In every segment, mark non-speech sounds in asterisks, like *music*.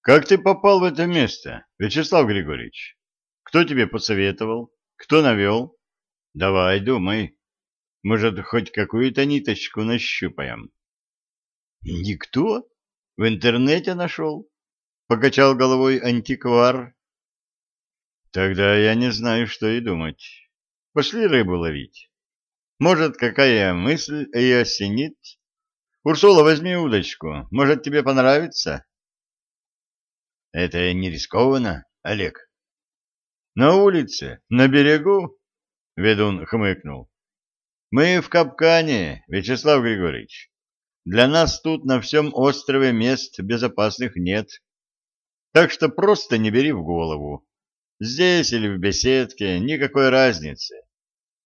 Как ты попал в это место, Вячеслав Григорьевич? Кто тебе посоветовал? Кто навел? Давай, думай. Может, хоть какую-то ниточку нащупаем. Никто? В интернете нашел? Покачал головой антиквар. Тогда я не знаю, что и думать. Пошли рыбу ловить. Может, какая мысль ее осенит? Урсула, возьми удочку. Может, тебе понравится? Это не рискованно, Олег. На улице, на берегу, ведун хмыкнул. Мы в капкане, Вячеслав Григорьевич. Для нас тут на всем острове мест безопасных нет. Так что просто не бери в голову. Здесь или в беседке, никакой разницы.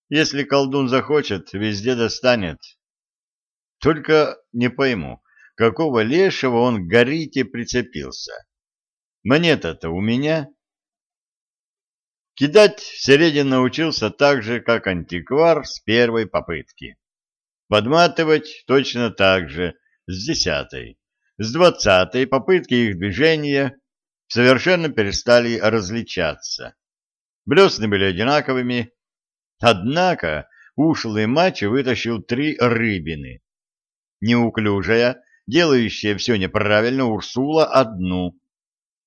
Если колдун захочет, везде достанет. Только не пойму, какого лешего он горите прицепился. Монета-то у меня. Кидать Середин научился так же, как антиквар с первой попытки. Подматывать точно так же, с десятой. С двадцатой попытки их движения совершенно перестали различаться. Блесны были одинаковыми, однако ушлый матч вытащил три рыбины. Неуклюжая, делающая все неправильно, Урсула одну,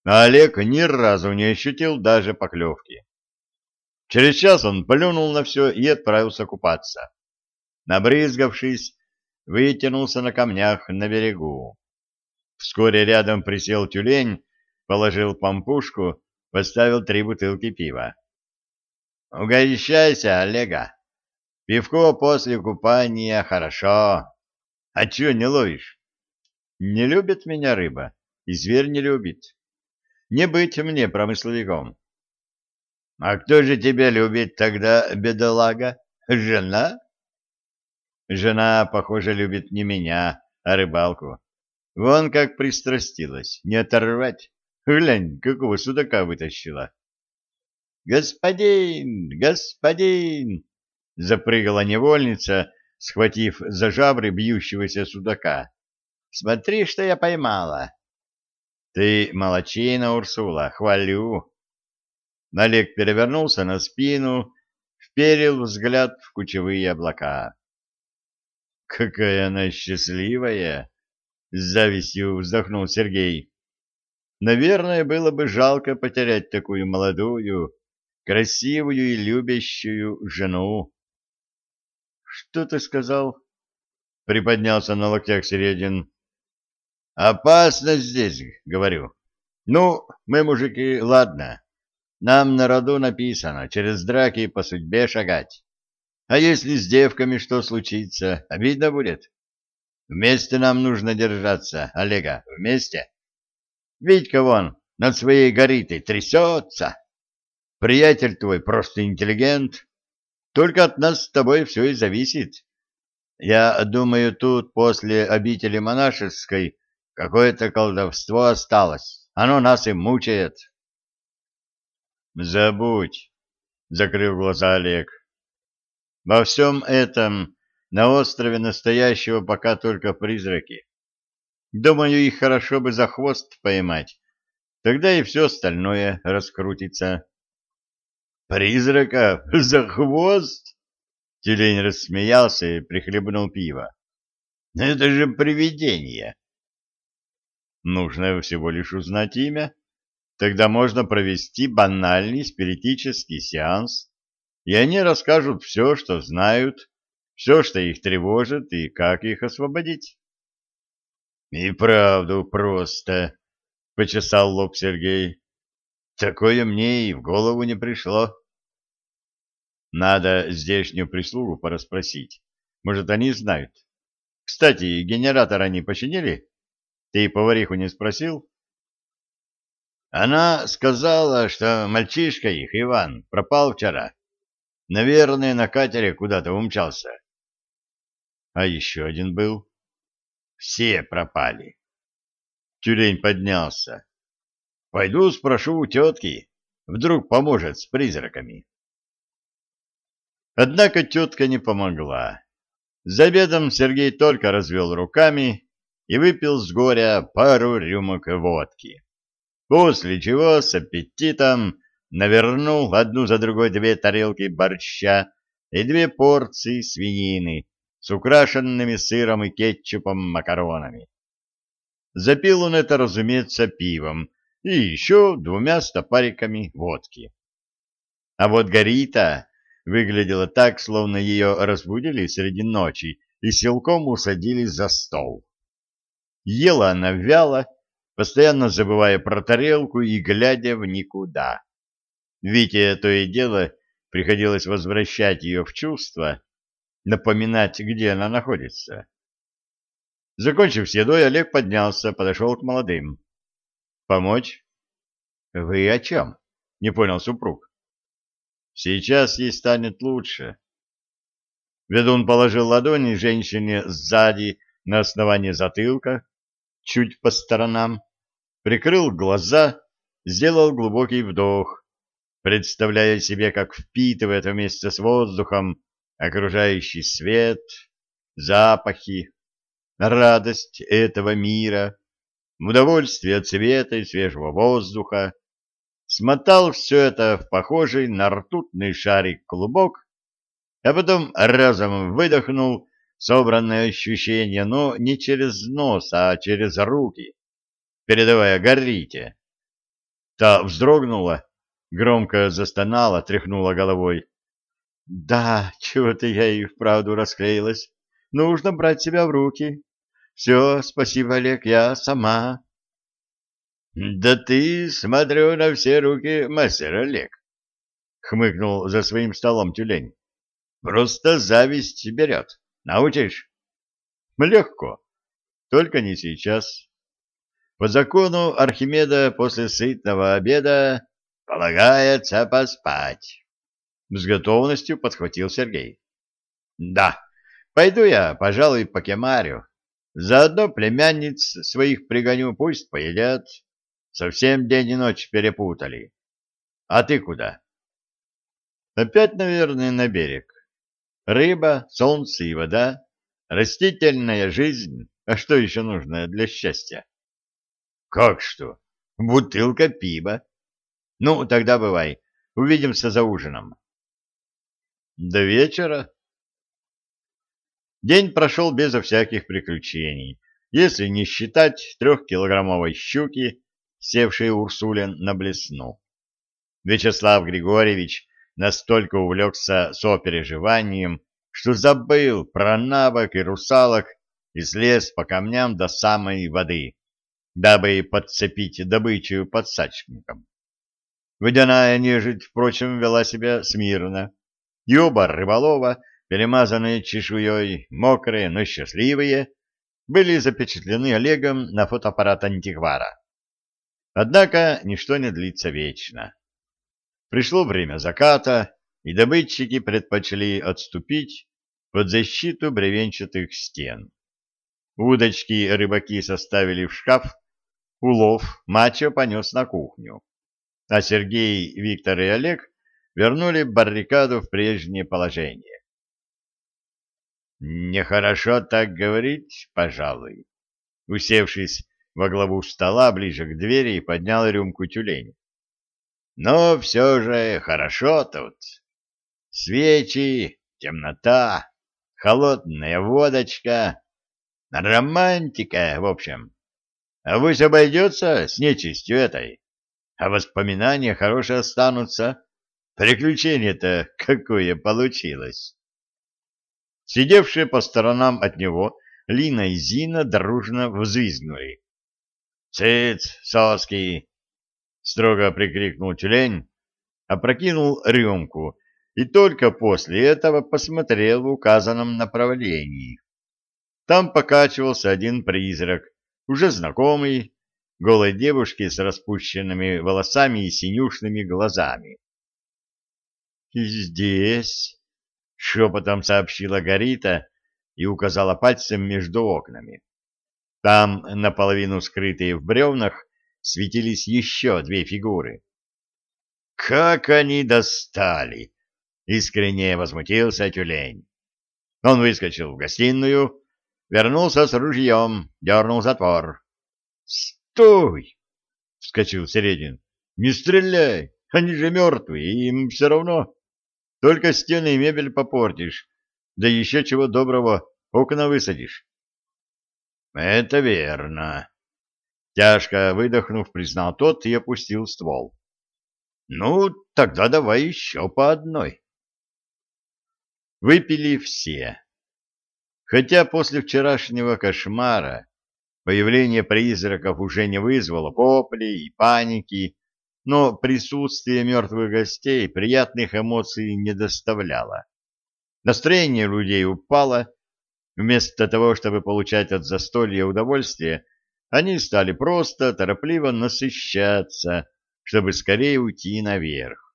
а Олег ни разу не ощутил даже поклевки. Через час он плюнул на все и отправился купаться. Набрызгавшись, вытянулся на камнях на берегу. Вскоре рядом присел тюлень, положил пампушку, поставил три бутылки пива. — Угощайся, Олега. Пивко после купания хорошо. А чего не ловишь? Не любит меня рыба, и зверь не любит. Не быть мне промысловиком. — А кто же тебя любит тогда, бедолага? Жена? Жена, похоже, любит не меня, а рыбалку. Вон как пристрастилась, не оторвать. Глянь, какого судака вытащила. «Господин! Господин!» — запрыгала невольница, схватив за жабры бьющегося судака. «Смотри, что я поймала!» «Ты молочина, Урсула, хвалю!» Налег перевернулся на спину, вперил взгляд в кучевые облака. «Какая она счастливая!» — с завистью вздохнул Сергей. Наверное, было бы жалко потерять такую молодую, красивую и любящую жену. — Что ты сказал? — приподнялся на локтях Середин. — Опасно здесь, — говорю. — Ну, мы, мужики, ладно. Нам на роду написано, через драки по судьбе шагать. А если с девками что случится, обидно будет. Вместе нам нужно держаться, Олега, вместе. — Витька вон над своей горитой трясется. Приятель твой просто интеллигент. Только от нас с тобой все и зависит. Я думаю, тут после обители монашеской какое-то колдовство осталось. Оно нас и мучает. Забудь, — закрыл глаза Олег. Во всем этом на острове настоящего пока только призраки. Думаю, их хорошо бы за хвост поймать. Тогда и все остальное раскрутится. «Призрака? *laughs* За хвост?» Тюлень рассмеялся и прихлебнул пиво. «Это же привидение!» «Нужно всего лишь узнать имя. Тогда можно провести банальный спиритический сеанс, и они расскажут все, что знают, все, что их тревожит, и как их освободить». И правду просто, — почесал лоб Сергей. Такое мне и в голову не пришло. Надо здешнюю прислугу порасспросить. Может, они знают. Кстати, генератор они починили? Ты повариху не спросил? Она сказала, что мальчишка их, Иван, пропал вчера. Наверное, на катере куда-то умчался. А еще один был. Все пропали. Тюлень поднялся. Пойду спрошу у тетки. Вдруг поможет с призраками. Однако тетка не помогла. За обедом Сергей только развел руками и выпил с горя пару рюмок водки. после чего с аппетитом навернул одну за другой две тарелки борща и две порции свинины с украшенными сыром и кетчупом макаронами. Запил он это, разумеется, пивом и еще двумя стопариками водки. А вот Горита выглядела так, словно ее разбудили среди ночи и силком усадили за стол. Ела она вяло, постоянно забывая про тарелку и глядя в никуда. Вите то и дело приходилось возвращать ее в чувство, напоминать, где она находится. Закончив с едой, Олег поднялся, подошел к молодым. «Помочь?» «Вы о чем?» — не понял супруг. «Сейчас ей станет лучше». Ведун положил ладони женщине сзади на основании затылка, чуть по сторонам, прикрыл глаза, сделал глубокий вдох, представляя себе, как впитывает вместе с воздухом окружающий свет, запахи, радость этого мира, удовольствие от цвета и свежего воздуха, смотал все это в похожий на ртутный шарик клубок, а потом разом выдохнул собранное ощущение, но не через нос, а через руки, передавая Горите. Та вздрогнула, громко застонала, тряхнула головой. — Да, чего-то я и вправду расклеилась. Нужно брать себя в руки. Все, спасибо, Олег, я сама. — Да ты, смотрю, на все руки мастер Олег, — хмыкнул за своим столом тюлень. — Просто зависть берет. Научишь? — Легко. Только не сейчас. По закону Архимеда после сытного обеда полагается поспать. С готовностью подхватил Сергей. — Да, пойду я, пожалуй, по кемарю. Заодно племянниц своих пригоню, пусть поедят. Совсем день и ночь перепутали. А ты куда? Опять, наверное, на берег. Рыба, солнце и вода, растительная жизнь. А что еще нужно для счастья? Как что? Бутылка пива. Ну, тогда бывай. Увидимся за ужином. До вечера. День прошел безо всяких приключений, если не считать трехкилограммовой щуки, севшей Урсулин на блесну. Вячеслав Григорьевич настолько увлекся сопереживанием, что забыл про навык и русалок и слез по камням до самой воды, дабы подцепить добычу подсачником. Водяная нежить, впрочем, вела себя смирно, и рыболова, перемазанные чешуей, мокрые, но счастливые, были запечатлены Олегом на фотоаппарат антиквара. Однако ничто не длится вечно. Пришло время заката, и добытчики предпочли отступить под защиту бревенчатых стен. Удочки рыбаки составили в шкаф, улов мачо понес на кухню, а Сергей, Виктор и Олег вернули баррикаду в прежнее положение. «Нехорошо так говорить, пожалуй», усевшись во главу стола ближе к двери, поднял рюмку тюлень. Но все же хорошо тут. Свечи, темнота, холодная водочка, романтика, в общем. А Авось обойдется с нечистью этой, а воспоминания хорошие останутся. Приключение-то какое получилось. Сидевшие по сторонам от него Лина и Зина дружно взвизгнули. «Цыц, соски!» Строго прикрикнул тюлень, опрокинул рюмку и только после этого посмотрел в указанном направлении. Там покачивался один призрак, уже знакомый, голой девушки с распущенными волосами и синюшными глазами. «И здесь», — шепотом сообщила Гарита и указала пальцем между окнами. Там, наполовину скрытые в бревнах, светились еще две фигуры. «Как они достали!» — искренне возмутился тюлень. Он выскочил в гостиную, вернулся с ружьем, дернул затвор. «Стой!» вскочил Середин. Не стреляй, они же мертвые, им все равно. Только стены и мебель попортишь, да еще чего доброго окна высадишь. Это верно. Тяжко выдохнув, признал тот и опустил ствол. Ну, тогда давай еще по одной. Выпили все. Хотя после вчерашнего кошмара появление призраков уже не вызвало попли и паники, но присутствие мертвых гостей приятных эмоций не доставляло. Настроение людей упало. Вместо того, чтобы получать от застолья удовольствие, они стали просто торопливо насыщаться, чтобы скорее уйти наверх.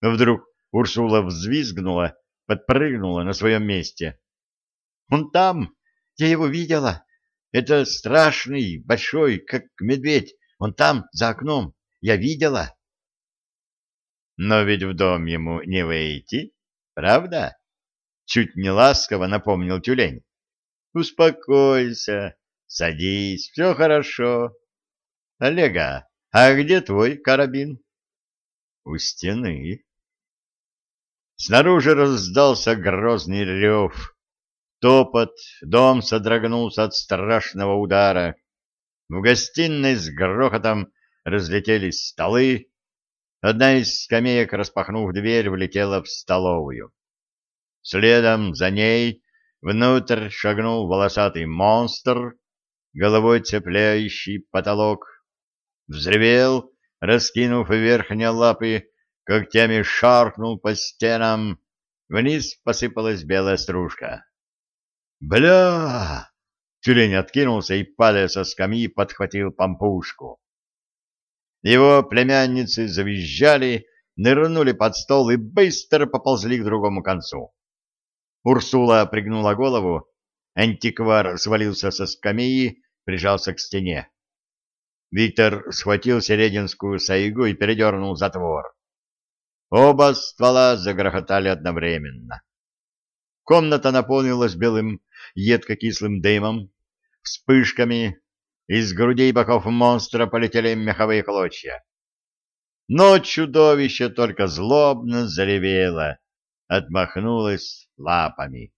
Вдруг Урсула взвизгнула, подпрыгнула на своем месте. «Он там! Я его видела! Это страшный, большой, как медведь! Он там, за окном! Я видела!» «Но ведь в дом ему не войти, правда?» Чуть не ласково напомнил тюлень. «Успокойся, садись, все хорошо. Олега, а где твой карабин? У стены. Снаружи раздался грозный рев. Топот, дом содрогнулся от страшного удара. В гостиной с грохотом разлетелись столы. Одна из скамеек, распахнув дверь, влетела в столовую. Следом за ней внутрь шагнул волосатый монстр, головой цепляющий потолок взревел, раскинув верхние лапы, когтями шаркнул по стенам, вниз посыпалась белая стружка. «Бля!» Тюлень откинулся и, падая со скамьи, подхватил пампушку. Его племянницы завизжали, нырнули под стол и быстро поползли к другому концу. Урсула пригнула голову, антиквар свалился со скамьи, прижался к стене. Виктор схватил серединскую сайгу и передернул затвор. Оба ствола загрохотали одновременно. Комната наполнилась белым едко-кислым дымом, вспышками, из грудей боков монстра полетели меховые клочья. Но чудовище только злобно заревело, отмахнулось лапами.